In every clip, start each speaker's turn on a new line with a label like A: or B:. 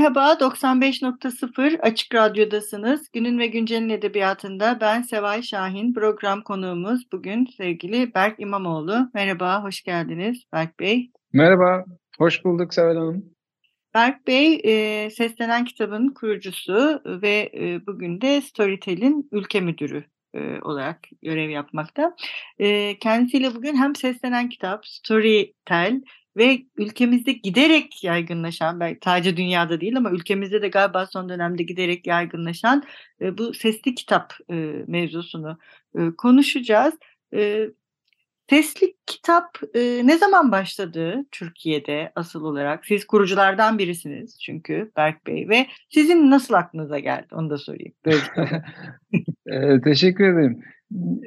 A: Merhaba, 95.0 Açık Radyo'dasınız. Günün ve Güncel'in edebiyatında ben Seval Şahin. Program konuğumuz bugün sevgili Berk İmamoğlu. Merhaba, hoş geldiniz Berk Bey.
B: Merhaba, hoş bulduk Seval Hanım.
A: Berk Bey, e, Seslenen Kitab'ın kurucusu ve e, bugün de Storytel'in ülke müdürü e, olarak görev yapmakta. E, kendisiyle bugün hem Seslenen Kitap, Storytel ve ülkemizde giderek yaygınlaşan, belki sadece dünyada değil ama ülkemizde de galiba son dönemde giderek yaygınlaşan e, bu sesli kitap e, mevzusunu e, konuşacağız. E, sesli kitap e, ne zaman başladı Türkiye'de asıl olarak? Siz kuruculardan birisiniz çünkü Berk Bey ve sizin nasıl aklınıza geldi onu da sorayım.
B: e, teşekkür ederim.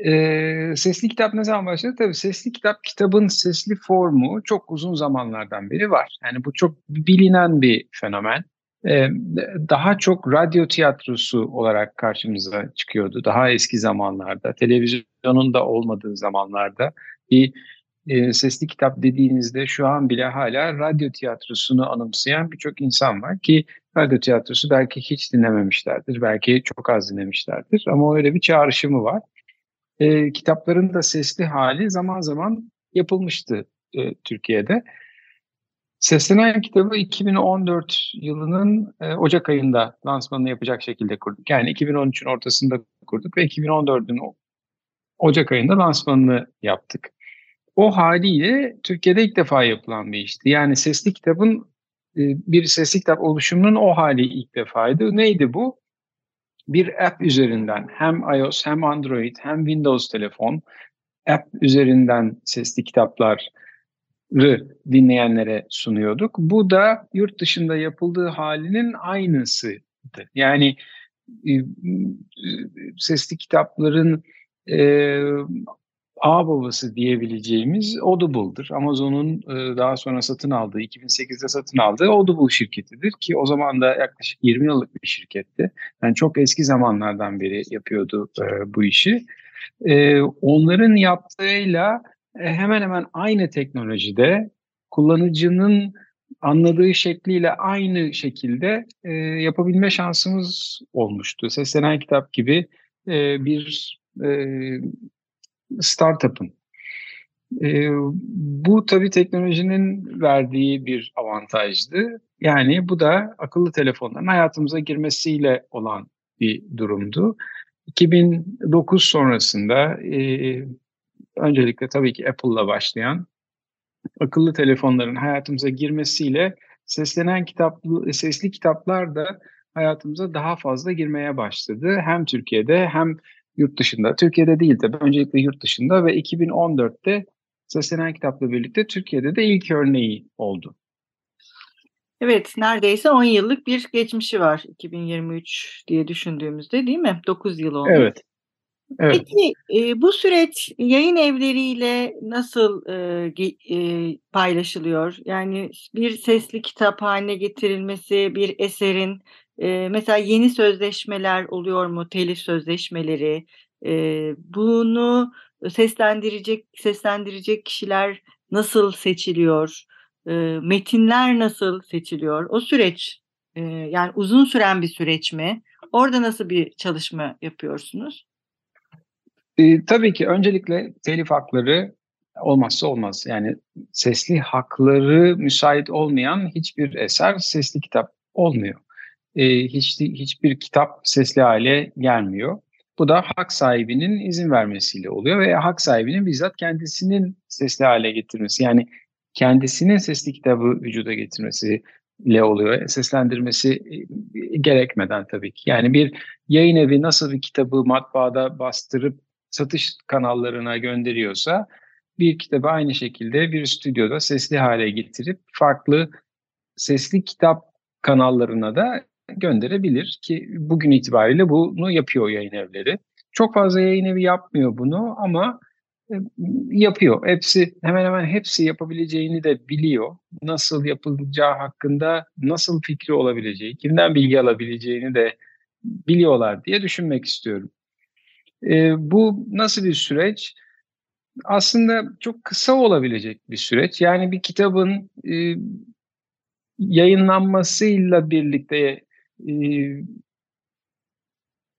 B: E, sesli kitap ne zaman başladı? Tabii sesli kitap, kitabın sesli formu çok uzun zamanlardan beri var. Yani bu çok bilinen bir fenomen. E, daha çok radyo tiyatrosu olarak karşımıza çıkıyordu. Daha eski zamanlarda, televizyonun da olmadığı zamanlarda bir e, sesli kitap dediğinizde şu an bile hala radyo tiyatrosunu anımsayan birçok insan var ki radyo tiyatrosu belki hiç dinlememişlerdir, belki çok az dinlemişlerdir ama öyle bir çağrışımı var e, kitapların da sesli hali zaman zaman yapılmıştı e, Türkiye'de. Seslenen kitabı 2014 yılının e, Ocak ayında lansmanını yapacak şekilde kurduk. Yani 2013'ün ortasında kurduk ve 2014'ün Ocak ayında lansmanını yaptık. O haliyle Türkiye'de ilk defa yapılan bir işti. Yani sesli kitabın e, bir sesli kitap oluşumunun o hali ilk defaydı. Neydi bu? Bir app üzerinden hem iOS hem Android hem Windows telefon app üzerinden sesli kitapları dinleyenlere sunuyorduk. Bu da yurt dışında yapıldığı halinin aynısıydı. Yani e, sesli kitapların e, ağ babası diyebileceğimiz Audible'dır. Amazon'un e, daha sonra satın aldığı, 2008'de satın aldığı Audible şirketidir ki o zaman da yaklaşık 20 yıllık bir şirketti. Yani çok eski zamanlardan beri yapıyordu e, bu işi. E, onların yaptığıyla hemen hemen aynı teknolojide kullanıcının anladığı şekliyle aynı şekilde yapabilme şansımız olmuştu. Seslenen kitap gibi bir startup'ın. E, bu tabii teknolojinin verdiği bir avantajdı. Yani bu da akıllı telefonların hayatımıza girmesiyle olan bir durumdu. 2009 sonrasında e, öncelikle tabii ki Apple'la başlayan akıllı telefonların hayatımıza girmesiyle seslenen kitaplı, sesli kitaplar da hayatımıza daha fazla girmeye başladı. Hem Türkiye'de hem yurt dışında. Türkiye'de değil tabii. Öncelikle yurt dışında ve 2014'te Seslenen Kitap'la birlikte Türkiye'de de ilk örneği oldu.
A: Evet, neredeyse 10 yıllık bir geçmişi var 2023 diye düşündüğümüzde değil mi? 9 yıl oldu.
B: Evet.
A: Evet. Peki e, bu süreç yayın evleriyle nasıl e, e, paylaşılıyor? Yani bir sesli kitap haline getirilmesi, bir eserin e, mesela yeni sözleşmeler oluyor mu? Telif sözleşmeleri. E, bunu seslendirecek seslendirecek kişiler nasıl seçiliyor? E, metinler nasıl seçiliyor? O süreç e, yani uzun süren bir süreç mi? Orada nasıl bir çalışma yapıyorsunuz?
B: E, tabii ki öncelikle telif hakları olmazsa olmaz. Yani sesli hakları müsait olmayan hiçbir eser sesli kitap olmuyor e, hiç, hiçbir kitap sesli hale gelmiyor. Bu da hak sahibinin izin vermesiyle oluyor ve hak sahibinin bizzat kendisinin sesli hale getirmesi yani kendisinin sesli kitabı vücuda getirmesiyle oluyor. Seslendirmesi gerekmeden tabii ki. Yani bir yayın evi nasıl bir kitabı matbaada bastırıp satış kanallarına gönderiyorsa bir kitabı aynı şekilde bir stüdyoda sesli hale getirip farklı sesli kitap kanallarına da gönderebilir ki bugün itibariyle bunu yapıyor yayın evleri. Çok fazla yayın evi yapmıyor bunu ama e, yapıyor. Hepsi hemen hemen hepsi yapabileceğini de biliyor. Nasıl yapılacağı hakkında nasıl fikri olabileceği, kimden bilgi alabileceğini de biliyorlar diye düşünmek istiyorum. E, bu nasıl bir süreç? Aslında çok kısa olabilecek bir süreç. Yani bir kitabın e, yayınlanmasıyla birlikte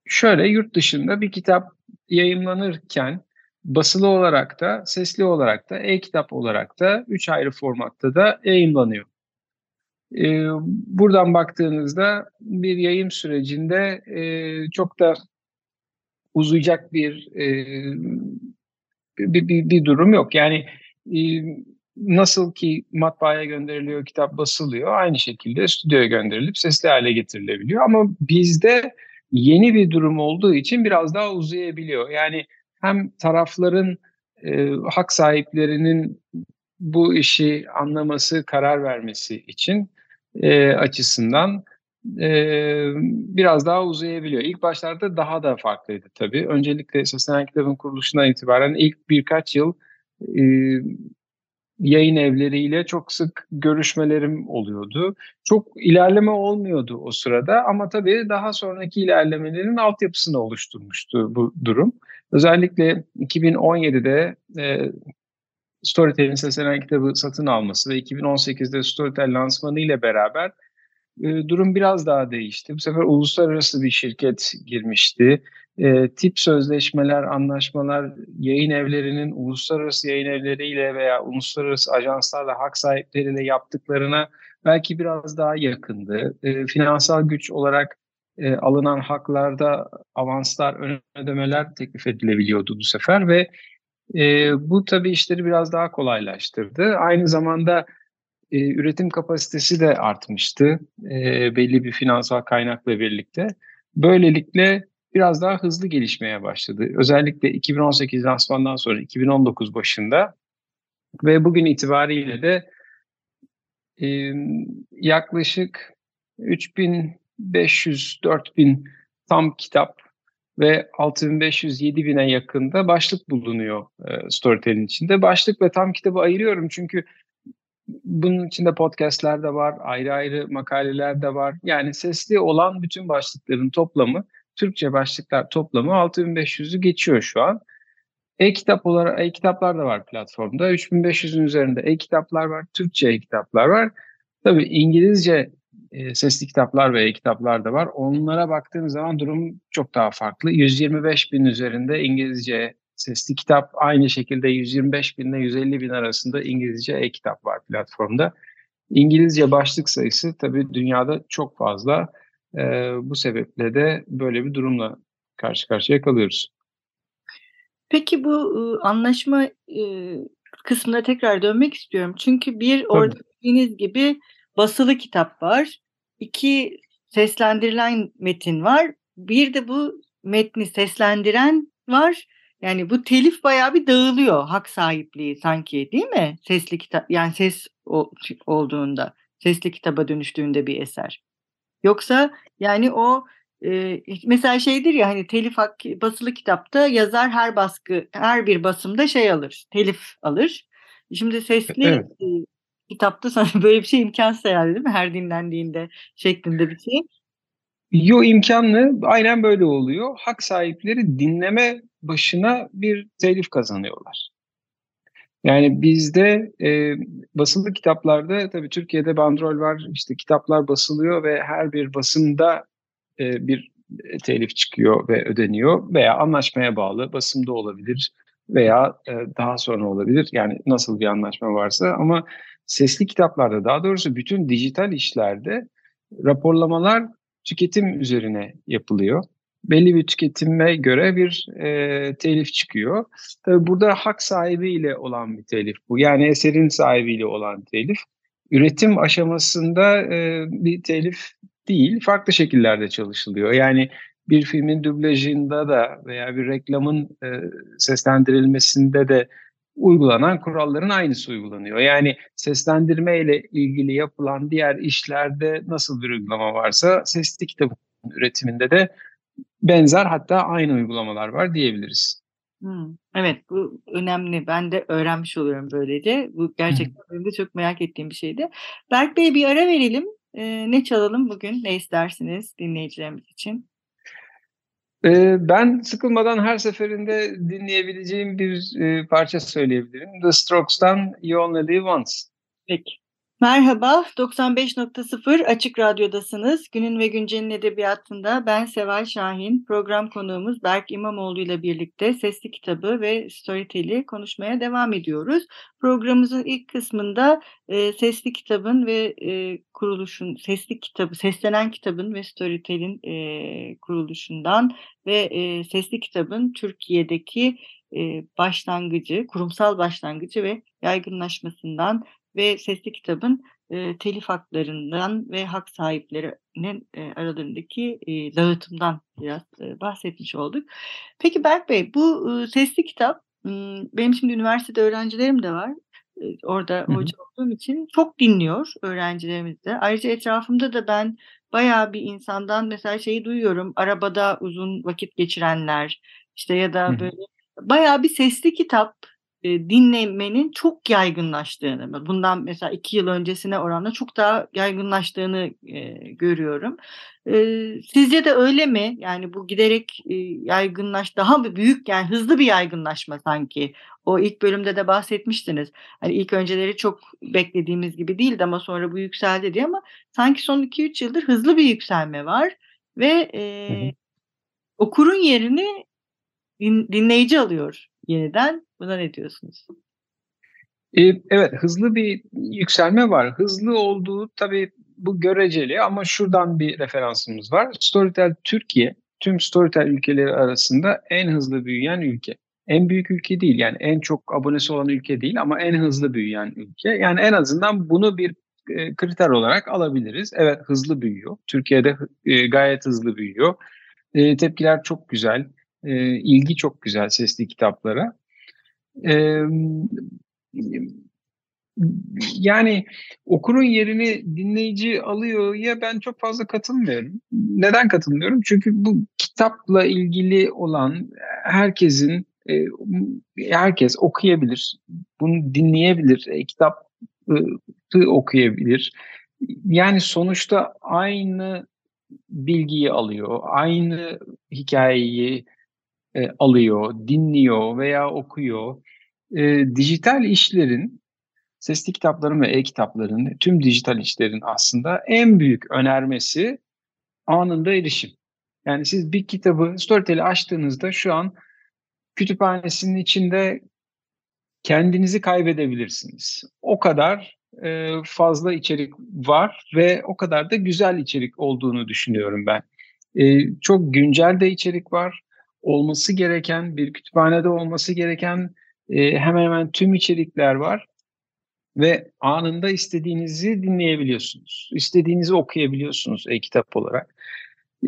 B: şöyle yurt dışında bir kitap yayınlanırken basılı olarak da, sesli olarak da, e-kitap olarak da üç ayrı formatta da yayınlanıyor. Ee, buradan baktığınızda bir yayın sürecinde e, çok da uzayacak bir, e, bir, bir, bir durum yok. Yani e, nasıl ki matbaaya gönderiliyor, kitap basılıyor, aynı şekilde stüdyoya gönderilip sesli hale getirilebiliyor. Ama bizde yeni bir durum olduğu için biraz daha uzayabiliyor. Yani hem tarafların e, hak sahiplerinin bu işi anlaması, karar vermesi için e, açısından e, biraz daha uzayabiliyor. İlk başlarda daha da farklıydı tabii. Öncelikle Seslenen Kitabın kuruluşundan itibaren ilk birkaç yıl e, yayın evleriyle çok sık görüşmelerim oluyordu. Çok ilerleme olmuyordu o sırada ama tabii daha sonraki ilerlemelerin altyapısını oluşturmuştu bu durum. Özellikle 2017'de e, Storytel'in seslenen kitabı satın alması ve 2018'de Storytel lansmanı ile beraber e, durum biraz daha değişti. Bu sefer uluslararası bir şirket girmişti. E, tip sözleşmeler, anlaşmalar yayın evlerinin uluslararası yayın evleriyle veya uluslararası ajanslarla, hak sahipleriyle yaptıklarına belki biraz daha yakındı. E, finansal güç olarak e, alınan haklarda avanslar, ön ödemeler teklif edilebiliyordu bu sefer ve e, bu tabii işleri biraz daha kolaylaştırdı. Aynı zamanda e, üretim kapasitesi de artmıştı e, belli bir finansal kaynakla birlikte. Böylelikle biraz daha hızlı gelişmeye başladı. Özellikle 2018 lansmandan sonra 2019 başında ve bugün itibariyle de e, yaklaşık 3500-4000 tam kitap ve 6500-7000'e yakında başlık bulunuyor e, Storytel'in içinde. Başlık ve tam kitabı ayırıyorum çünkü bunun içinde podcastler de var, ayrı ayrı makaleler de var. Yani sesli olan bütün başlıkların toplamı, Türkçe başlıklar toplamı 6500'ü geçiyor şu an. E-kitap olarak e-kitaplar da var platformda. 3500'ün üzerinde e-kitaplar var, Türkçe e-kitaplar var. Tabii İngilizce e, sesli kitaplar ve e-kitaplar da var. Onlara baktığınız zaman durum çok daha farklı. 125 bin üzerinde İngilizce sesli kitap aynı şekilde 125 bin ile 150 bin arasında İngilizce e-kitap var platformda. İngilizce başlık sayısı tabii dünyada çok fazla. E, bu sebeple de böyle bir durumla karşı karşıya kalıyoruz.
A: Peki bu ıı, anlaşma ıı, kısmına tekrar dönmek istiyorum. Çünkü bir orada dediğiniz gibi basılı kitap var. iki seslendirilen metin var. Bir de bu metni seslendiren var yani bu telif bayağı bir dağılıyor hak sahipliği sanki değil mi? Sesli kitap yani ses olduğunda, sesli kitaba dönüştüğünde bir eser. Yoksa yani o e, mesela şeydir ya hani telif hak basılı kitapta yazar her baskı her bir basımda şey alır, telif alır. Şimdi sesli evet. e, kitapta sana böyle bir şey imkansız herhalde değil mi? Her dinlendiğinde şeklinde bir şey.
B: Yo imkanlı. Aynen böyle oluyor. Hak sahipleri dinleme başına bir telif kazanıyorlar. Yani bizde e, basılı kitaplarda tabii Türkiye'de bandrol var. İşte kitaplar basılıyor ve her bir basımda e, bir telif çıkıyor ve ödeniyor veya anlaşmaya bağlı basımda olabilir veya e, daha sonra olabilir. Yani nasıl bir anlaşma varsa ama sesli kitaplarda daha doğrusu bütün dijital işlerde raporlamalar tüketim üzerine yapılıyor. Belli bir tüketime göre bir e, telif çıkıyor. Tabii burada hak sahibiyle olan bir telif bu. Yani eserin sahibiyle olan telif. Üretim aşamasında e, bir telif değil, farklı şekillerde çalışılıyor. Yani bir filmin dublajında da veya bir reklamın e, seslendirilmesinde de uygulanan kuralların aynısı uygulanıyor. Yani seslendirme ile ilgili yapılan diğer işlerde nasıl bir uygulama varsa sesli kitap üretiminde de benzer hatta aynı uygulamalar var diyebiliriz.
A: Hmm, evet bu önemli. Ben de öğrenmiş oluyorum böylece. Bu gerçekten benim de çok merak ettiğim bir şeydi. Berk Bey bir ara verelim. Ee, ne çalalım bugün? Ne istersiniz dinleyicilerimiz için?
B: Ee, ben sıkılmadan her seferinde dinleyebileceğim bir e, parça söyleyebilirim. The Strokes'tan You Only Live Once.
A: Peki. Merhaba, 95.0 Açık Radyo'dasınız. Günün ve Güncel'in edebiyatında ben Seval Şahin, program konuğumuz Berk İmamoğlu ile birlikte sesli kitabı ve Storytel'i konuşmaya devam ediyoruz. Programımızın ilk kısmında e, sesli kitabın ve e, kuruluşun, sesli kitabı, seslenen kitabın ve Storytel'in e, kuruluşundan ve e, sesli kitabın Türkiye'deki e, başlangıcı, kurumsal başlangıcı ve yaygınlaşmasından ve sesli kitabın e, telif haklarından ve hak sahiplerinin e, aralarındaki e, dağıtımdan biraz e, bahsetmiş olduk. Peki Berk Bey bu e, sesli kitap benim şimdi üniversitede öğrencilerim de var. E, orada Hı-hı. hoca olduğum için çok dinliyor öğrencilerimiz de. Ayrıca etrafımda da ben bayağı bir insandan mesela şeyi duyuyorum. Arabada uzun vakit geçirenler işte ya da böyle Hı-hı. bayağı bir sesli kitap e, dinlemenin çok yaygınlaştığını, bundan mesela iki yıl öncesine oranla çok daha yaygınlaştığını e, görüyorum. E, sizce de öyle mi? Yani bu giderek e, yaygınlaş, daha büyük yani hızlı bir yaygınlaşma sanki. O ilk bölümde de bahsetmiştiniz. Hani ilk önceleri çok beklediğimiz gibi değildi ama sonra bu yükseldi diye ama sanki son 2-3 yıldır hızlı bir yükselme var ve e, okurun yerini din, dinleyici alıyor yeniden. Buna ne diyorsunuz?
B: Ee, evet hızlı bir yükselme var. Hızlı olduğu tabii bu göreceli ama şuradan bir referansımız var. Storytel Türkiye tüm Storytel ülkeleri arasında en hızlı büyüyen ülke. En büyük ülke değil yani en çok abonesi olan ülke değil ama en hızlı büyüyen ülke. Yani en azından bunu bir e, kriter olarak alabiliriz. Evet hızlı büyüyor. Türkiye'de e, gayet hızlı büyüyor. E, tepkiler çok güzel. İlgi çok güzel sesli kitaplara yani okurun yerini dinleyici alıyor ya ben çok fazla katılmıyorum. Neden katılmıyorum? Çünkü bu kitapla ilgili olan herkesin e, herkes okuyabilir. Bunu dinleyebilir. E, kitap okuyabilir. Yani sonuçta aynı bilgiyi alıyor. Aynı hikayeyi e, alıyor, dinliyor veya okuyor. E, dijital işlerin, sesli kitapların ve e-kitapların, tüm dijital işlerin aslında en büyük önermesi anında erişim. Yani siz bir kitabı Storytel'i açtığınızda şu an kütüphanesinin içinde kendinizi kaybedebilirsiniz. O kadar e, fazla içerik var ve o kadar da güzel içerik olduğunu düşünüyorum ben. E, çok güncel de içerik var olması gereken, bir kütüphanede olması gereken e, hemen hemen tüm içerikler var. Ve anında istediğinizi dinleyebiliyorsunuz. İstediğinizi okuyabiliyorsunuz e-kitap olarak.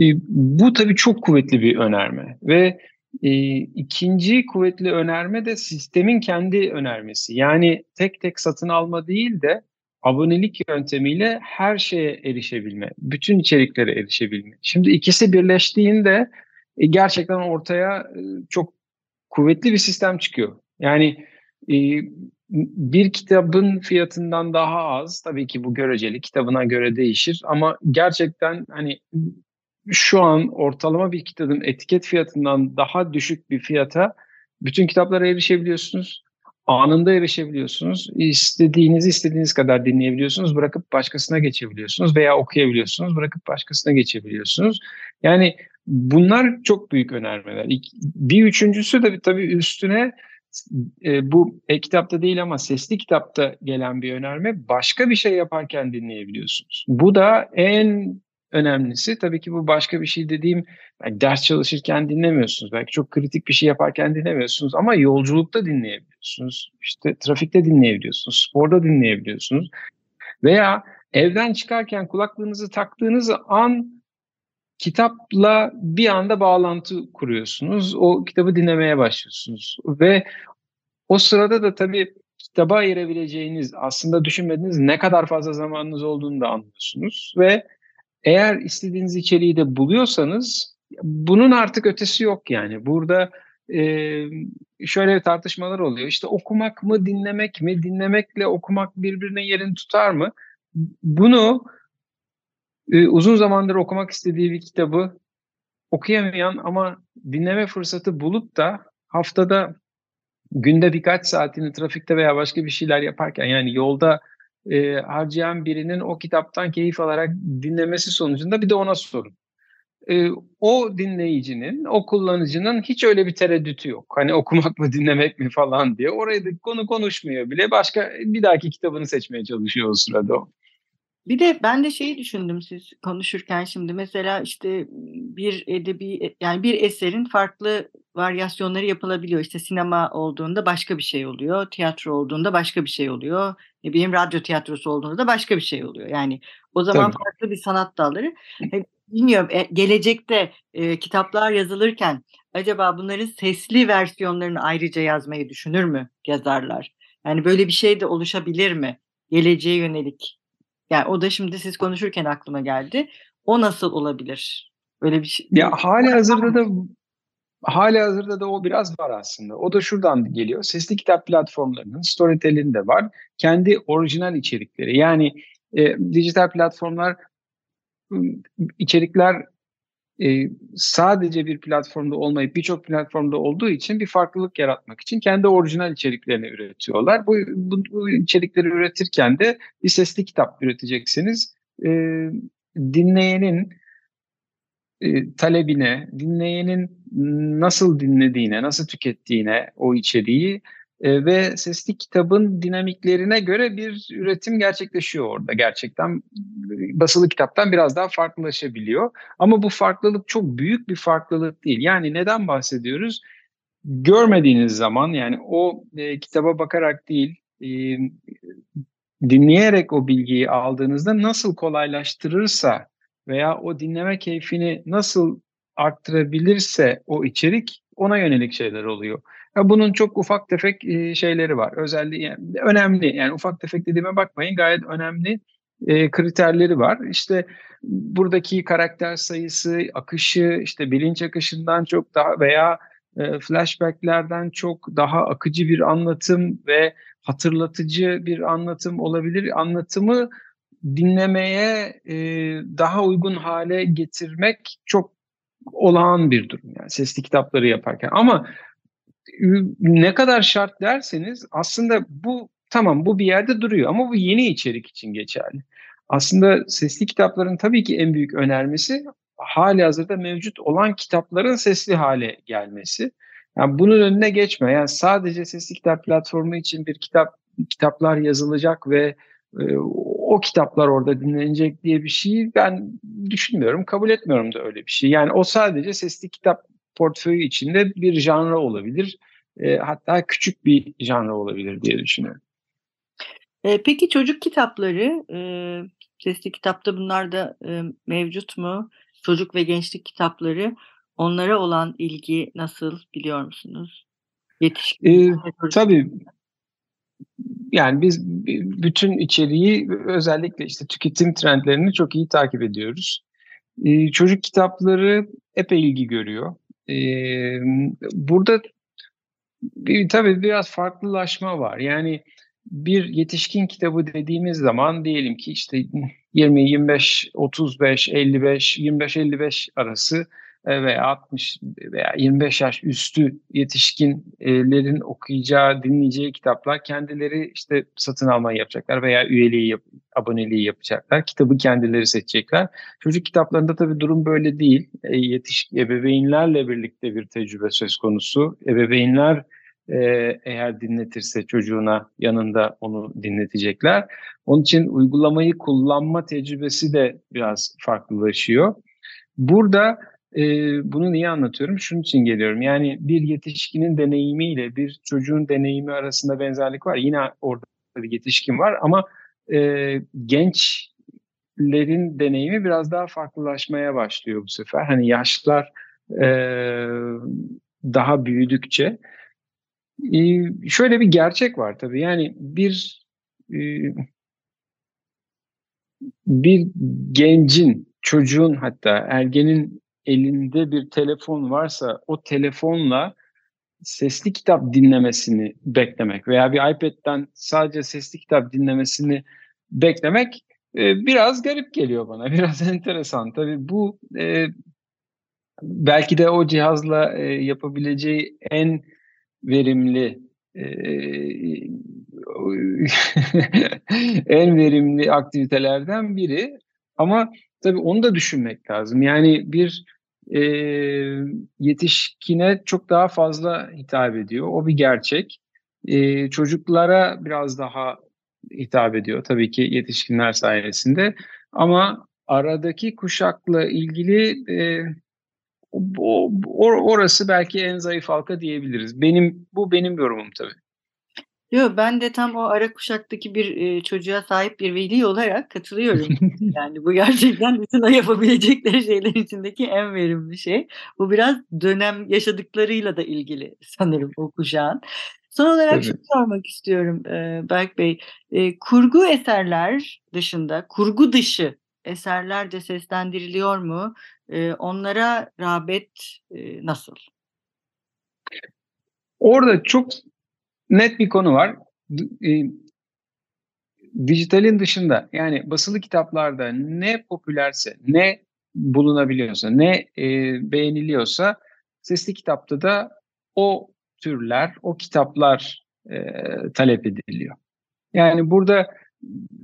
B: E, bu tabii çok kuvvetli bir önerme. Ve e, ikinci kuvvetli önerme de sistemin kendi önermesi. Yani tek tek satın alma değil de abonelik yöntemiyle her şeye erişebilme, bütün içeriklere erişebilme. Şimdi ikisi birleştiğinde e, gerçekten ortaya e, çok kuvvetli bir sistem çıkıyor. Yani e, bir kitabın fiyatından daha az tabii ki bu göreceli kitabına göre değişir ama gerçekten hani şu an ortalama bir kitabın etiket fiyatından daha düşük bir fiyata bütün kitaplara erişebiliyorsunuz. Anında erişebiliyorsunuz. İstediğinizi istediğiniz kadar dinleyebiliyorsunuz. Bırakıp başkasına geçebiliyorsunuz veya okuyabiliyorsunuz. Bırakıp başkasına geçebiliyorsunuz. Yani Bunlar çok büyük önermeler. Bir üçüncüsü de tabii üstüne e, bu e-kitapta değil ama sesli kitapta gelen bir önerme başka bir şey yaparken dinleyebiliyorsunuz. Bu da en önemlisi tabii ki bu başka bir şey dediğim yani ders çalışırken dinlemiyorsunuz. Belki çok kritik bir şey yaparken dinlemiyorsunuz ama yolculukta dinleyebiliyorsunuz. İşte trafikte dinleyebiliyorsunuz, sporda dinleyebiliyorsunuz. Veya evden çıkarken kulaklığınızı taktığınız an kitapla bir anda bağlantı kuruyorsunuz. O kitabı dinlemeye başlıyorsunuz ve o sırada da tabii kitaba ayırabileceğiniz, aslında düşünmediğiniz ne kadar fazla zamanınız olduğunu da anlıyorsunuz ve eğer istediğiniz içeriği de buluyorsanız bunun artık ötesi yok yani. Burada e, şöyle tartışmalar oluyor. İşte okumak mı, dinlemek mi? Dinlemekle okumak birbirine yerini tutar mı? Bunu e, uzun zamandır okumak istediği bir kitabı okuyamayan ama dinleme fırsatı bulup da haftada günde birkaç saatini trafikte veya başka bir şeyler yaparken yani yolda e, harcayan birinin o kitaptan keyif alarak dinlemesi sonucunda bir de ona sorun. E, o dinleyicinin, o kullanıcının hiç öyle bir tereddütü yok. Hani okumak mı dinlemek mi falan diye. Orayı da konu konuşmuyor bile. Başka bir dahaki kitabını seçmeye çalışıyor o sırada o.
A: Bir de ben de şeyi düşündüm siz konuşurken şimdi mesela işte bir edebi yani bir eserin farklı varyasyonları yapılabiliyor. İşte sinema olduğunda başka bir şey oluyor, tiyatro olduğunda başka bir şey oluyor. Ne bileyim radyo tiyatrosu olduğunda da başka bir şey oluyor. Yani o zaman Tabii. farklı bir sanat dalları. Hani bilmiyorum e, gelecekte e, kitaplar yazılırken acaba bunların sesli versiyonlarını ayrıca yazmayı düşünür mü yazarlar? Yani böyle bir şey de oluşabilir mi? Geleceğe yönelik yani o da şimdi siz konuşurken aklıma geldi. O nasıl olabilir? Öyle bir şey.
B: Ya hali hazırda da hali hazırda da o biraz var aslında. O da şuradan geliyor. Sesli kitap platformlarının Storytel'in de var. Kendi orijinal içerikleri. Yani e, dijital platformlar içerikler e, sadece bir platformda olmayıp birçok platformda olduğu için bir farklılık yaratmak için kendi orijinal içeriklerini üretiyorlar. Bu, bu, bu içerikleri üretirken de bir sesli kitap üreteceksiniz. E, dinleyenin e, talebine, dinleyenin nasıl dinlediğine, nasıl tükettiğine o içeriği ve sesli kitabın dinamiklerine göre bir üretim gerçekleşiyor orada gerçekten. Basılı kitaptan biraz daha farklılaşabiliyor. Ama bu farklılık çok büyük bir farklılık değil. Yani neden bahsediyoruz? Görmediğiniz zaman yani o e, kitaba bakarak değil, e, dinleyerek o bilgiyi aldığınızda nasıl kolaylaştırırsa veya o dinleme keyfini nasıl arttırabilirse o içerik ona yönelik şeyler oluyor. Bunun çok ufak tefek e, şeyleri var. Özelliği yani önemli. Yani ufak tefek dediğime bakmayın gayet önemli e, kriterleri var. İşte buradaki karakter sayısı, akışı, işte bilinç akışından çok daha veya e, flashbacklerden çok daha akıcı bir anlatım ve hatırlatıcı bir anlatım olabilir. Anlatımı dinlemeye e, daha uygun hale getirmek çok olağan bir durum yani sesli kitapları yaparken. Ama ne kadar şart derseniz aslında bu tamam bu bir yerde duruyor ama bu yeni içerik için geçerli. Aslında sesli kitapların tabii ki en büyük önermesi hali hazırda mevcut olan kitapların sesli hale gelmesi. Yani bunun önüne geçme. Yani sadece sesli kitap platformu için bir kitap kitaplar yazılacak ve e, o kitaplar orada dinlenecek diye bir şeyi ben düşünmüyorum, kabul etmiyorum da öyle bir şey. Yani o sadece sesli kitap portföyü içinde bir janra olabilir. E, hatta küçük bir janra olabilir diye düşünüyorum.
A: E, peki çocuk kitapları, e, sesli kitapta bunlar da e, mevcut mu? Çocuk ve gençlik kitapları, onlara olan ilgi nasıl biliyor musunuz?
B: Yetişkin. E, tabii. Yani biz bütün içeriği özellikle işte tüketim trendlerini çok iyi takip ediyoruz. Ee, çocuk kitapları epey ilgi görüyor. Burada bir, tabii biraz farklılaşma var. Yani bir yetişkin kitabı dediğimiz zaman diyelim ki işte 20, 25, 35, 55, 25-55 arası e, veya 60 veya 25 yaş üstü yetişkinlerin okuyacağı, dinleyeceği kitaplar kendileri işte satın almayı yapacaklar veya üyeliği, yap, aboneliği yapacaklar. Kitabı kendileri seçecekler. Çocuk kitaplarında tabii durum böyle değil. E, yetişkin ebeveynlerle birlikte bir tecrübe söz konusu. Ebeveynler e, eğer dinletirse çocuğuna yanında onu dinletecekler. Onun için uygulamayı kullanma tecrübesi de biraz farklılaşıyor. Burada e, bunu niye anlatıyorum? Şunun için geliyorum. Yani bir yetişkinin deneyimiyle bir çocuğun deneyimi arasında benzerlik var. Yine orada bir yetişkin var ama e, genç gençlerin deneyimi biraz daha farklılaşmaya başlıyor bu sefer. Hani yaşlar e, daha büyüdükçe e, şöyle bir gerçek var tabii. Yani bir e, bir gencin, çocuğun hatta ergenin elinde bir telefon varsa o telefonla sesli kitap dinlemesini beklemek veya bir iPad'den sadece sesli kitap dinlemesini beklemek e, biraz garip geliyor bana. Biraz enteresan. Tabii bu e, belki de o cihazla e, yapabileceği en verimli e, en verimli aktivitelerden biri. Ama tabii onu da düşünmek lazım. Yani bir e, yetişkine çok daha fazla hitap ediyor. O bir gerçek. E, çocuklara biraz daha hitap ediyor tabii ki yetişkinler sayesinde. Ama aradaki kuşakla ilgili e, o, orası belki en zayıf halka diyebiliriz. Benim bu benim yorumum tabii.
A: Yok ben de tam o ara kuşaktaki bir e, çocuğa sahip bir veli olarak katılıyorum. yani bu gerçekten bütün yapabilecekleri şeyler içindeki en verimli şey. Bu biraz dönem yaşadıklarıyla da ilgili sanırım o kuşağın. Son olarak Tabii. şunu sormak istiyorum e, Berk Bey. E, kurgu eserler dışında, kurgu dışı eserler de seslendiriliyor mu? E, onlara rağbet e, nasıl?
B: Orada çok net bir konu var. E, dijitalin dışında yani basılı kitaplarda ne popülerse, ne bulunabiliyorsa, ne e, beğeniliyorsa sesli kitapta da o türler, o kitaplar e, talep ediliyor. Yani burada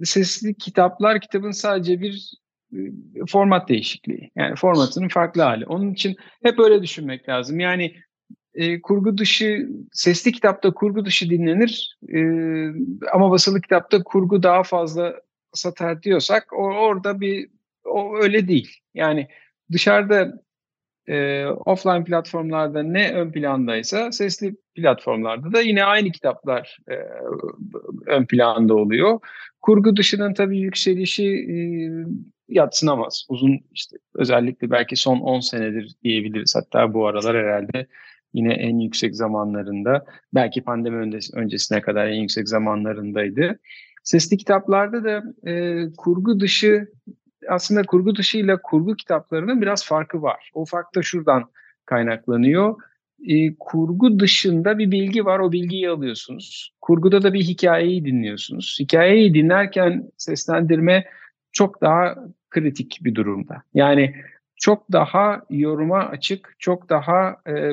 B: sesli kitaplar kitabın sadece bir e, format değişikliği. Yani formatının farklı hali. Onun için hep öyle düşünmek lazım. Yani e, kurgu dışı, sesli kitapta kurgu dışı dinlenir e, ama basılı kitapta kurgu daha fazla satar diyorsak o, orada bir o öyle değil. Yani dışarıda e, offline platformlarda ne ön plandaysa sesli platformlarda da yine aynı kitaplar e, ön planda oluyor. Kurgu dışının tabii yükselişi e, yatsınamaz. Uzun işte özellikle belki son 10 senedir diyebiliriz. Hatta bu aralar herhalde yine en yüksek zamanlarında belki pandemi öncesine kadar en yüksek zamanlarındaydı. Sesli kitaplarda da e, kurgu dışı aslında kurgu dışıyla kurgu kitaplarının biraz farkı var. O fark da şuradan kaynaklanıyor. E, kurgu dışında bir bilgi var, o bilgiyi alıyorsunuz. Kurguda da bir hikayeyi dinliyorsunuz. Hikayeyi dinlerken seslendirme çok daha kritik bir durumda. Yani çok daha yoruma açık, çok daha e,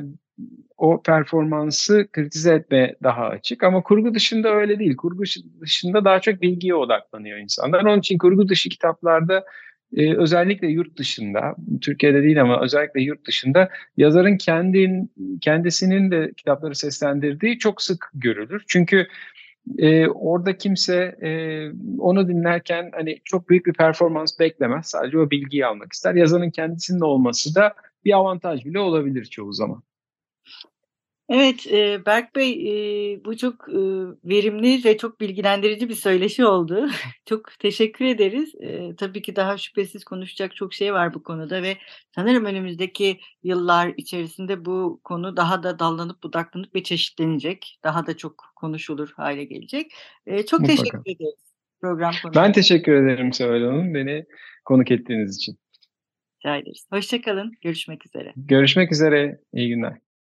B: o performansı kritize etme daha açık. Ama kurgu dışında öyle değil. Kurgu dışında daha çok bilgiye odaklanıyor insanlar. Onun için kurgu dışı kitaplarda e, özellikle yurt dışında, Türkiye'de değil ama özellikle yurt dışında yazarın kendin, kendisinin de kitapları seslendirdiği çok sık görülür. Çünkü e, orada kimse e, onu dinlerken hani çok büyük bir performans beklemez. Sadece o bilgiyi almak ister. Yazarın kendisinin olması da bir avantaj bile olabilir çoğu zaman.
A: Evet, eee, Berk Bey, eee, bu çok, ııı, verimli ve çok bilgilendirici bir söyleşi oldu. Çok teşekkür ederiz. Tabii ki daha şüphesiz konuşacak çok şey var bu konuda ve sanırım önümüzdeki yıllar içerisinde bu konu daha da dallanıp budaklanıp ve çeşitlenecek. Daha da çok konuşulur hale gelecek. Çok
B: Mutlaka.
A: teşekkür ederiz program
B: Ben teşekkür ederim Seval Hanım, beni konuk ettiğiniz için.
A: Rica ederiz. Hoşça kalın, görüşmek üzere.
B: Görüşmek üzere, iyi günler.